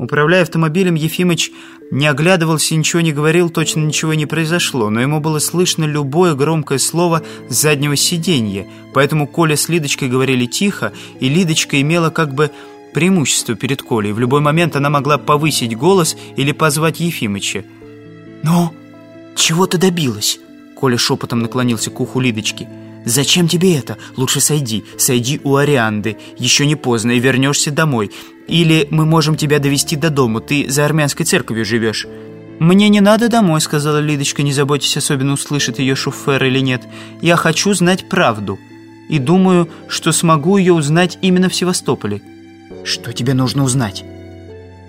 Управляя автомобилем, Ефимыч не оглядывался, ничего не говорил, точно ничего не произошло, но ему было слышно любое громкое слово с заднего сиденья, поэтому Коля с Лидочкой говорили тихо, и Лидочка имела как бы преимущество перед Колей. В любой момент она могла повысить голос или позвать Ефимыча. «Ну, чего ты добилась?» Коля шепотом наклонился к уху Лидочки. «Зачем тебе это? Лучше сойди, сойди у Арианды. Еще не поздно, и вернешься домой. Или мы можем тебя довести до дома. Ты за армянской церковью живешь». «Мне не надо домой», — сказала Лидочка, не заботьтесь, особенно услышит ее шофер или нет. «Я хочу знать правду. И думаю, что смогу ее узнать именно в Севастополе». «Что тебе нужно узнать?»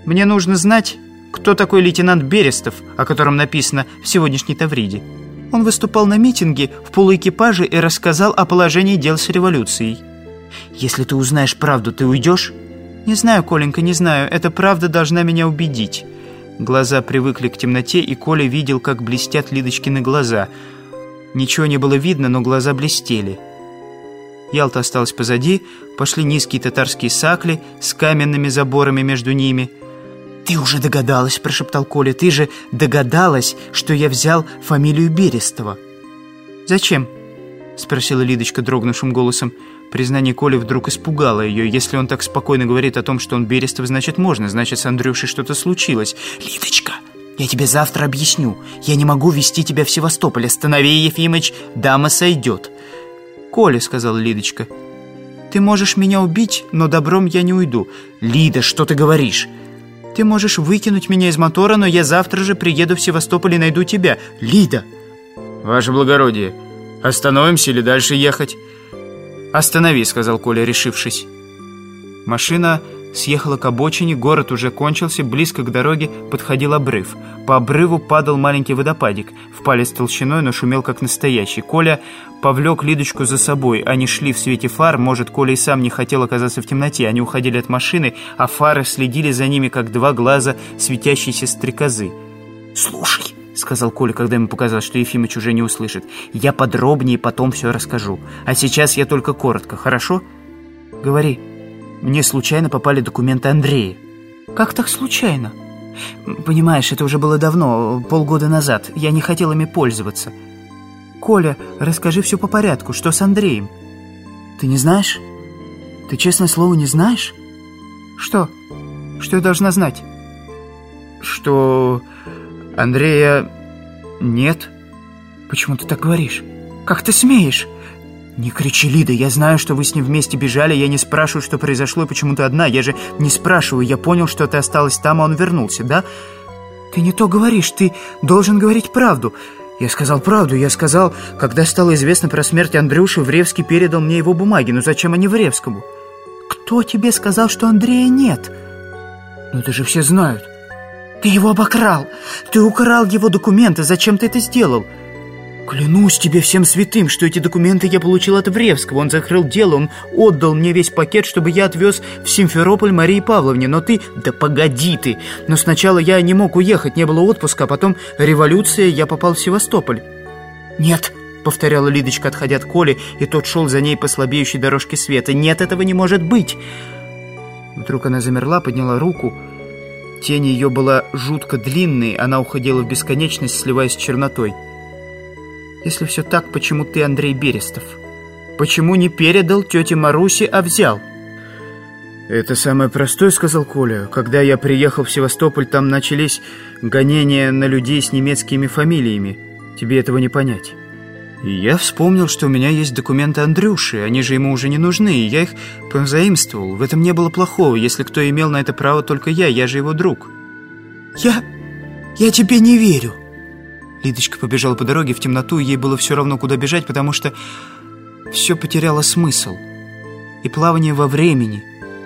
«Мне нужно знать, кто такой лейтенант Берестов, о котором написано в сегодняшней Тавриде». Он выступал на митинге в полуэкипаже и рассказал о положении дел с революцией. «Если ты узнаешь правду, ты уйдешь?» «Не знаю, Коленька, не знаю. Эта правда должна меня убедить». Глаза привыкли к темноте, и Коля видел, как блестят Лидочкины глаза. Ничего не было видно, но глаза блестели. Ялта осталась позади, пошли низкие татарские сакли с каменными заборами между ними – «Ты уже догадалась», — прошептал Коля. «Ты же догадалась, что я взял фамилию Берестова». «Зачем?» — спросила Лидочка дрогнувшим голосом. Признание Коли вдруг испугало ее. Если он так спокойно говорит о том, что он Берестов, значит можно. Значит, с Андрюшей что-то случилось. «Лидочка, я тебе завтра объясню. Я не могу вести тебя в Севастополь. Останови, Ефимыч, дама сойдет». «Коля», — сказала Лидочка, — «ты можешь меня убить, но добром я не уйду». «Лида, что ты говоришь?» Ты можешь выкинуть меня из мотора, но я завтра же приеду в Севастополь и найду тебя. Лида!» «Ваше благородие, остановимся или дальше ехать?» «Останови», — сказал Коля, решившись. Машина съехала к обочине, город уже кончился, близко к дороге подходил обрыв. По обрыву падал маленький водопадик, в палец толщиной, но шумел как настоящий. Коля повлек Лидочку за собой. Они шли в свете фар, может, Коля и сам не хотел оказаться в темноте. Они уходили от машины, а фары следили за ними, как два глаза светящейся стрекозы. «Слушай», — сказал Коля, когда ему показалось, что Ефимыч уже не услышит, «я подробнее потом все расскажу. А сейчас я только коротко, хорошо?» «Говори». Мне случайно попали документы Андрея. Как так случайно? Понимаешь, это уже было давно, полгода назад. Я не хотел ими пользоваться. Коля, расскажи все по порядку. Что с Андреем? Ты не знаешь? Ты, честное слово, не знаешь? Что? Что я должна знать? Что Андрея нет. Почему ты так говоришь? Как ты смеешь? «Не кричи, Лида, я знаю, что вы с ним вместе бежали, я не спрашиваю, что произошло и почему ты одна, я же не спрашиваю, я понял, что ты осталась там, а он вернулся, да?» «Ты не то говоришь, ты должен говорить правду». «Я сказал правду, я сказал, когда стало известно про смерть Андрюши, Вревский передал мне его бумаги, но зачем они Вревскому?» «Кто тебе сказал, что Андрея нет?» «Ну это же все знают». «Ты его обокрал! Ты украл его документы! Зачем ты это сделал?» Клянусь тебе всем святым, что эти документы я получил от Вревского. Он закрыл дело, он отдал мне весь пакет, чтобы я отвез в Симферополь Марии Павловне. Но ты... Да погоди ты! Но сначала я не мог уехать, не было отпуска, а потом революция, я попал в Севастополь. Нет, повторяла Лидочка, отходя от Коли, и тот шел за ней по слабеющей дорожке света. Нет, этого не может быть! Вдруг она замерла, подняла руку. Тень ее была жутко длинной, она уходила в бесконечность, сливаясь с чернотой. Если все так, почему ты Андрей Берестов? Почему не передал тете Марусе, а взял? «Это самое простое», — сказал Коля. «Когда я приехал в Севастополь, там начались гонения на людей с немецкими фамилиями. Тебе этого не понять». И я вспомнил, что у меня есть документы Андрюши, они же ему уже не нужны, и я их позаимствовал. В этом не было плохого, если кто имел на это право, только я, я же его друг. «Я... я тебе не верю». Лидочка побежала по дороге в темноту, ей было все равно, куда бежать, потому что все потеряло смысл. И плавание во времени,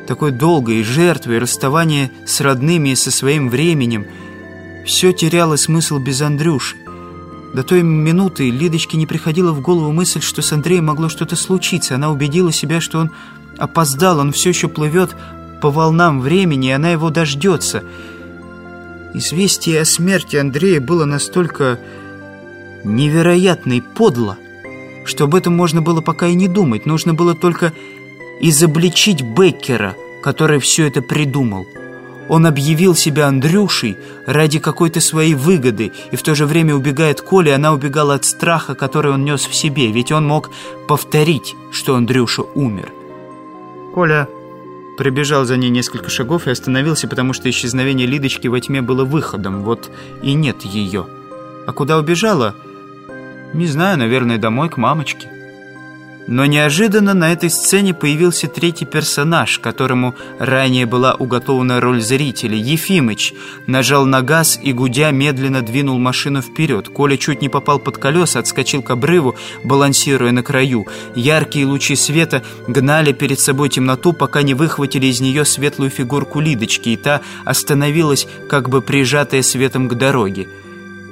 такое долгое, и жертвы, и расставание с родными и со своим временем, все теряло смысл без Андрюши. До той минуты Лидочке не приходила в голову мысль, что с Андреем могло что-то случиться. Она убедила себя, что он опоздал, он все еще плывет по волнам времени, и она его дождется — Известие о смерти Андрея было настолько невероятно и подло, что об этом можно было пока и не думать. Нужно было только изобличить Беккера, который все это придумал. Он объявил себя Андрюшей ради какой-то своей выгоды, и в то же время убегает Коля, она убегала от страха, который он нес в себе, ведь он мог повторить, что Андрюша умер. Коля прибежал за ней несколько шагов и остановился, потому что исчезновение Лидочки во тьме было выходом, вот и нет ее. А куда убежала? Не знаю, наверное, домой к мамочке. Но неожиданно на этой сцене появился третий персонаж, которому ранее была уготована роль зрителя. Ефимыч нажал на газ и, гудя, медленно двинул машину вперед. Коля чуть не попал под колеса, отскочил к обрыву, балансируя на краю. Яркие лучи света гнали перед собой темноту, пока не выхватили из нее светлую фигурку Лидочки, и та остановилась, как бы прижатая светом к дороге.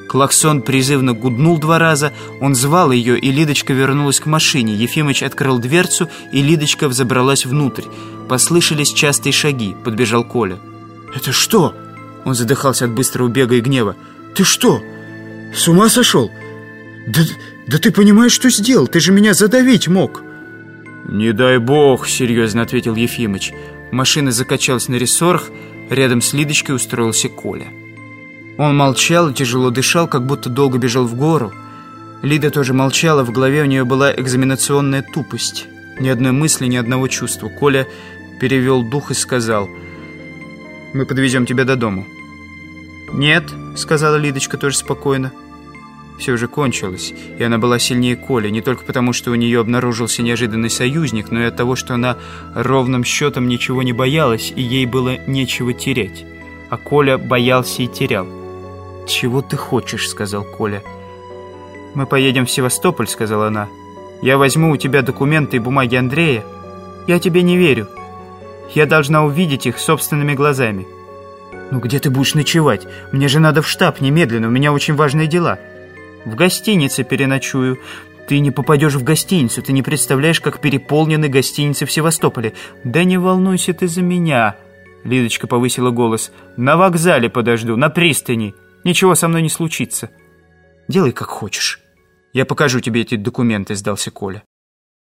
Клаксон призывно гуднул два раза. Он звал ее, и Лидочка вернулась к машине. Ефимыч открыл дверцу, и Лидочка взобралась внутрь. Послышались частые шаги. Подбежал Коля. «Это что?» Он задыхался от быстрого бега и гнева. «Ты что? С ума сошел? Да, да ты понимаешь, что сделал? Ты же меня задавить мог!» «Не дай бог», — серьезно ответил Ефимыч. Машина закачалась на рессорах. Рядом с Лидочкой устроился Коля. Он молчал и тяжело дышал, как будто долго бежал в гору. Лида тоже молчала, в голове у нее была экзаменационная тупость. Ни одной мысли, ни одного чувства. Коля перевел дух и сказал, «Мы подвезем тебя до дому». «Нет», — сказала Лидочка тоже спокойно. Все уже кончилось, и она была сильнее Коли, не только потому, что у нее обнаружился неожиданный союзник, но и от того, что она ровным счетом ничего не боялась, и ей было нечего терять. А Коля боялся и терял. «Чего ты хочешь?» — сказал Коля. «Мы поедем в Севастополь», — сказала она. «Я возьму у тебя документы и бумаги Андрея. Я тебе не верю. Я должна увидеть их собственными глазами». «Ну где ты будешь ночевать? Мне же надо в штаб немедленно, у меня очень важные дела». «В гостинице переночую». «Ты не попадешь в гостиницу, ты не представляешь, как переполнены гостиницы в Севастополе». «Да не волнуйся ты за меня», — Лидочка повысила голос. «На вокзале подожду, на пристани». Ничего со мной не случится. Делай как хочешь. Я покажу тебе эти документы, сдался Коля.